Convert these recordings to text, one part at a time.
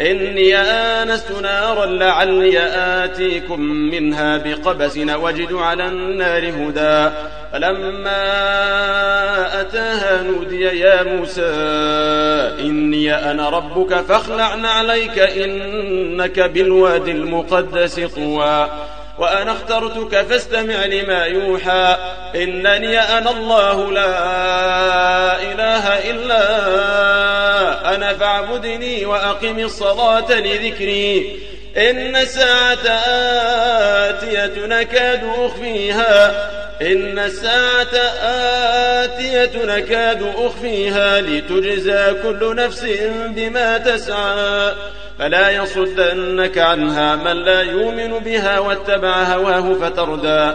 إني آنست نارا لعلي آتيكم منها بقبس وجد على النار هدى. فلما أتاها نودي يا موسى إني أنا ربك فاخلع عليك إنك بالوادي المقدس طوى. وأنا اخترتك فاستمع لما يوحى. إنني أنا الله لا إله إلا أنا فاعبدني وأقم الصلاة لذكري. إن الساعة آتية نكاد أخفيها. إن الساعة آتية نكاد أخفيها. لتجزى كل نفس بما تسعى. فلا يصدنك عنها من لا يؤمن بها واتبع هواه فتردى.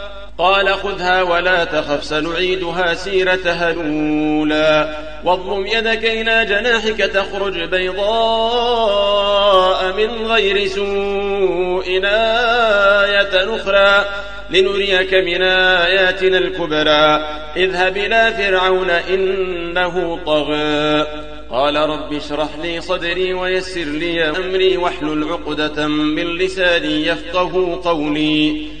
قال خذها ولا تخف سنعيدها سيرتها الأولى واضم يدك إلى جناحك تخرج بيضاء من غير سوء آية أخرى. لنريك من آياتنا الكبرى. اذهب إلى فرعون إنه طغى. قال رب اشرح لي صدري ويسر لي أمري واحلل عقدة من لساني يفقه قولي.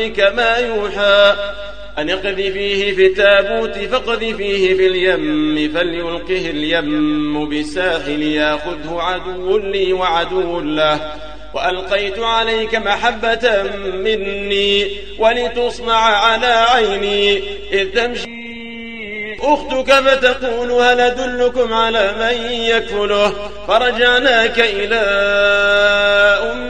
أمك ما يوحى. أن اقذ فيه في التابوت فاقذ فيه في اليم فليلقه اليم بالساحل ياخذه عدو لي وعدو له. وألقيت عليك محبة مني ولتصنع على عيني. إذ تمشي أختك فتقول هل أدلكم على من يكفله؟ فرجعناك إلى أمك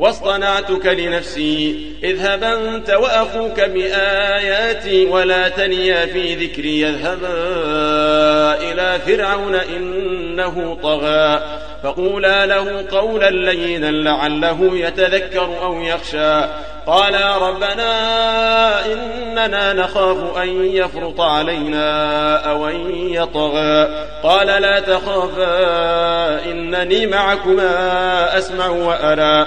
واصطنعتك لنفسي. اذهب أنت وأخوك بآياتي ولا تنيا في ذكري. يذهبا إلى فرعون إنه طغى. فقولا له قولا لينا لعله يتذكر أو يخشى. قالا ربنا إننا نخاف أن يفرط علينا أو أن يطغى. قال لا تخافا إنني معكما أسمع وأرى.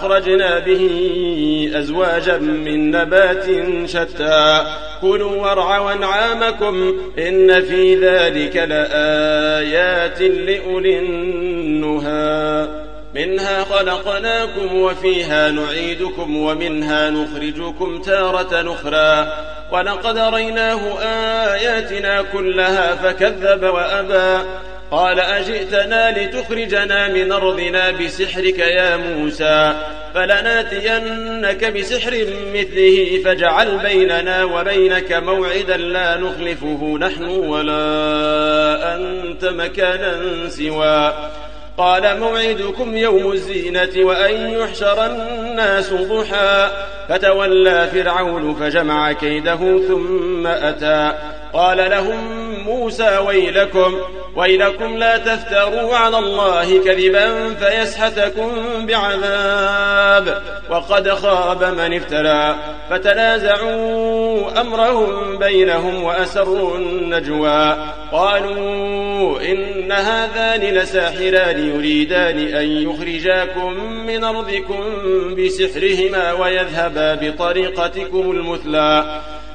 فأخرجنا به أزواجا من نبات شتى. كلوا وارعوا أنعامكم إن في ذلك لآيات لأولي النهى. منها خلقناكم وفيها نعيدكم ومنها نخرجكم تارة أخرى. ولقد ريناه آياتنا كلها فكذب وأبى. قال أجئتنا لتخرجنا من أرضنا بسحرك يا موسى فلناتينك بسحر مثله فاجعل بيننا وبينك موعدا لا نخلفه نحن ولا أنت مكانا سوى. قال موعدكم يوم الزينة وأن يحشر الناس ضحى. فتولى فرعون فجمع كيده ثم أتى. قال لهم موسى ويلكم ويلكم لا تفتروا على الله كذبا فيسحتكم بعذاب. وقد خاب من افترى فتنازعوا أمرهم بينهم وأسروا النجوى. قالوا إن هذان لساحران يريدان أن يخرجاكم من أرضكم بسحرهما ويذهبا بطريقتكم المثلى.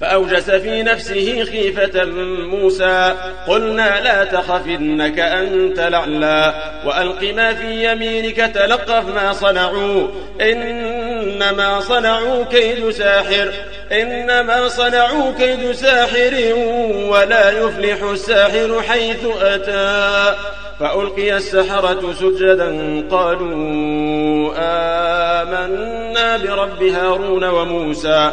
فأوجس في نفسه خيفة موسى. قلنا لا تخف إنك أنت لعلى وألق ما في يمينك تلقف ما صنعوا. إنما صنعوا كيد ساحر. إنما صنعوا كيد ساحر ولا يفلح الساحر حيث أتى. فألقي السحرة سجدا قالوا آمنا برب هارون وموسى.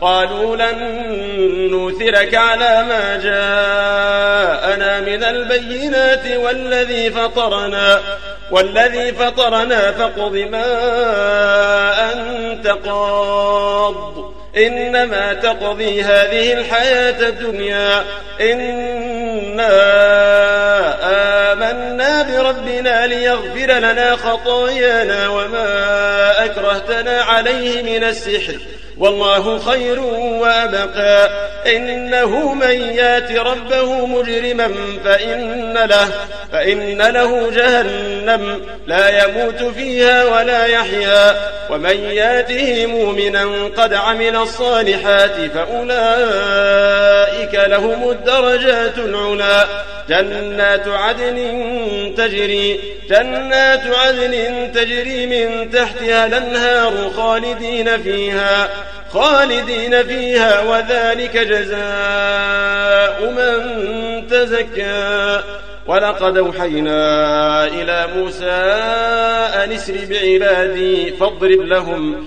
قالوا لن نوثرك على ما جاءنا من البينات والذي فطرنا والذي فطرنا فاقض ما أنت قاض. إنما تقضي هذه الحياة الدنيا إنا بربنا ليغفر لنا خطايانا وما أكرهتنا عليه من السحر. والله خير وأبقى. إنه من يات ربه مجرما فإن له, فإن له جهنم. لا يموت فيها ولا يحيا. ومن ياته مؤمنا قد عمل الصالحات فأولئك لهم الدرجات العلا. جنات عدن تجري جنات عدن تجري من تحتها الأنهار خالدين فيها خالدين فيها وذلك جزاء من تزكى. ولقد أوحينا إلى موسى أن اسر بعبادي فاضرب لهم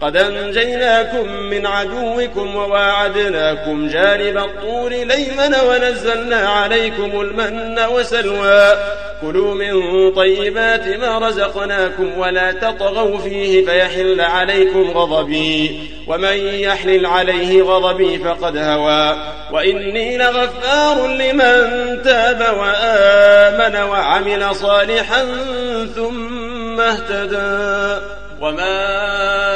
قد أنجيناكم من عدوكم وواعدناكم جانب الطور ليمن ونزلنا عليكم المن وسلوى. كلوا من طيبات ما رزقناكم ولا تطغوا فيه فيحل عليكم غضبي. ومن يحلل عليه غضبي فقد هوى. وإني لغفار لمن تاب وآمن وعمل صالحا ثم اهتدى. وما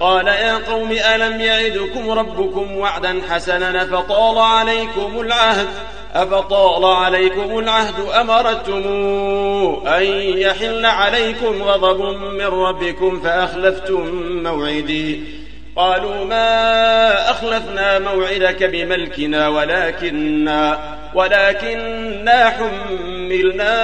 قال يا قوم ألم يعدكم ربكم وعدا حسنا فطال عليكم العهد أفطال عليكم العهد أمرتم أن يحل عليكم غضب من ربكم فأخلفتم موعدي قالوا ما أخلفنا موعدك بملكنا ولكننا ولكننا حملنا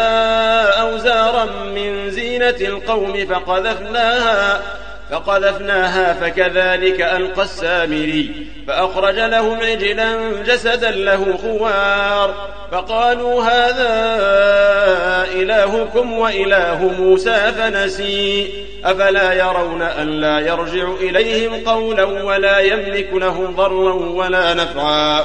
أوزارا من زينة القوم فقذفناها فقذفناها فكذلك ألقى السامري فأخرج لهم عجلا جسدا له خوار فقالوا هذا إلهكم وإله موسى فنسي أفلا يرون أن لا يرجع إليهم قولا ولا يملك لهم ضرا ولا نفعا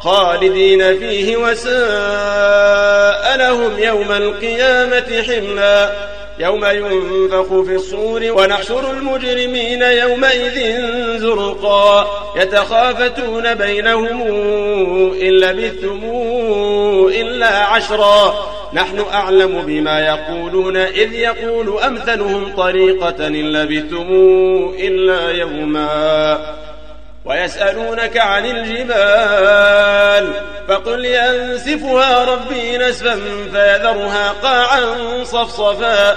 خالدين فيه وساء لهم يوم القيامة حملا. يوم ينفخ في الصور ونحشر المجرمين يومئذ زرقا. يتخافتون بينهم إن لبثتم إلا عشرا. نحن أعلم بما يقولون إذ يقول أمثلهم طريقة إن لبثتم إلا يوما. ويسألونك عن الجبال فقل ينسفها ربي نسفا فيذرها قاعا صفصفا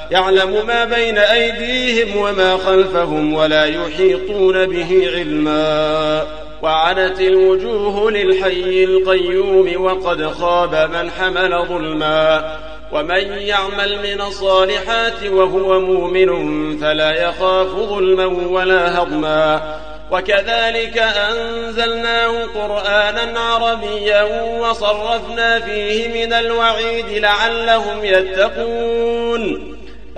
يعلم ما بين أيديهم وما خلفهم ولا يحيطون به علما. وعنت الوجوه للحي القيوم وقد خاب من حمل ظلما. ومن يعمل من الصالحات وهو مؤمن فلا يخاف ظلما ولا هضما. وكذلك أنزلناه قرآنا عربيا وصرفنا فيه من الوعيد لعلهم يتقون.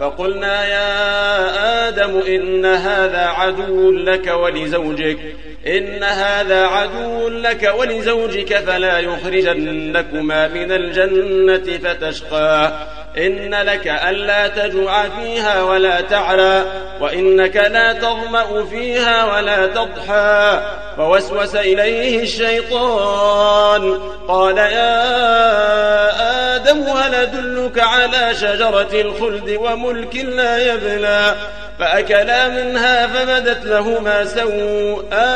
فقلنا يا آدم إن هذا عدو لك ولزوجك إن هذا عدو لك ولزوجك فلا يخرجنكما من الجنة فتشقى إن لك ألا تجوع فيها ولا تعرى وإنك لا تظمأ فيها ولا تضحى فوسوس إليه الشيطان قال يا أدلك على شجرة الخلد وملك لا يبلى فأكلا منها فبدت لهما سوءاتهما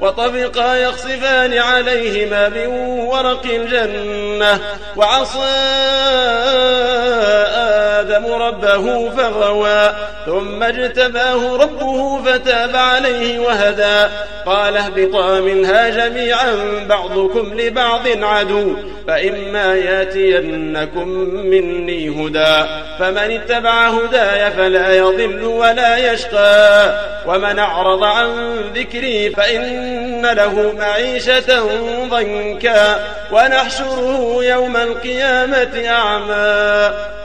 وطبقا يخصفان عليهما من ورق الجنة وعصى آدم ربه فغوى ثم اجتباه ربه فتاب عليه وهدى. قال اهبطا منها جميعا بعضكم لبعض عدو فإما ياتينكم مني هدى. فمن اتبع هداي فلا يضل ولا يشقى. ومن أعرض عن ذكري فإن له معيشة ضنكا. ونحشره يوم القيامة أعمى.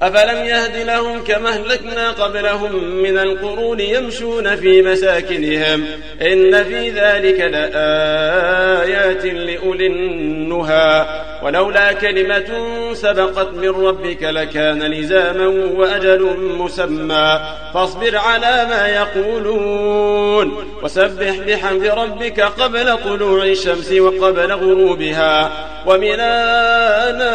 أفلم يهد لهم كما أهلكنا قبلهم من القرون يمشون في مساكنهم إن في ذلك لآيات لأولي النهى ولولا كلمة سبقت من ربك لكان لزاما وأجل مسمى فاصبر على ما يقولون وسبح بحمد ربك قبل طلوع الشمس وقبل غروبها ومن آناء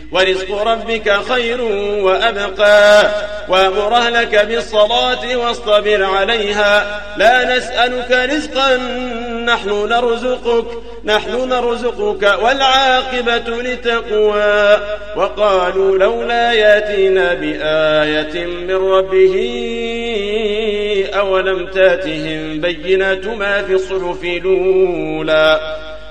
ورزق ربك خير وأبقى وأمر أهلك بالصلاة واصطبر عليها لا نسألك رزقا نحن نرزقك نحن نرزقك والعاقبة لتقوى وقالوا لولا يأتينا بآية من ربه أولم تأتهم بينة ما في الصحف الأولى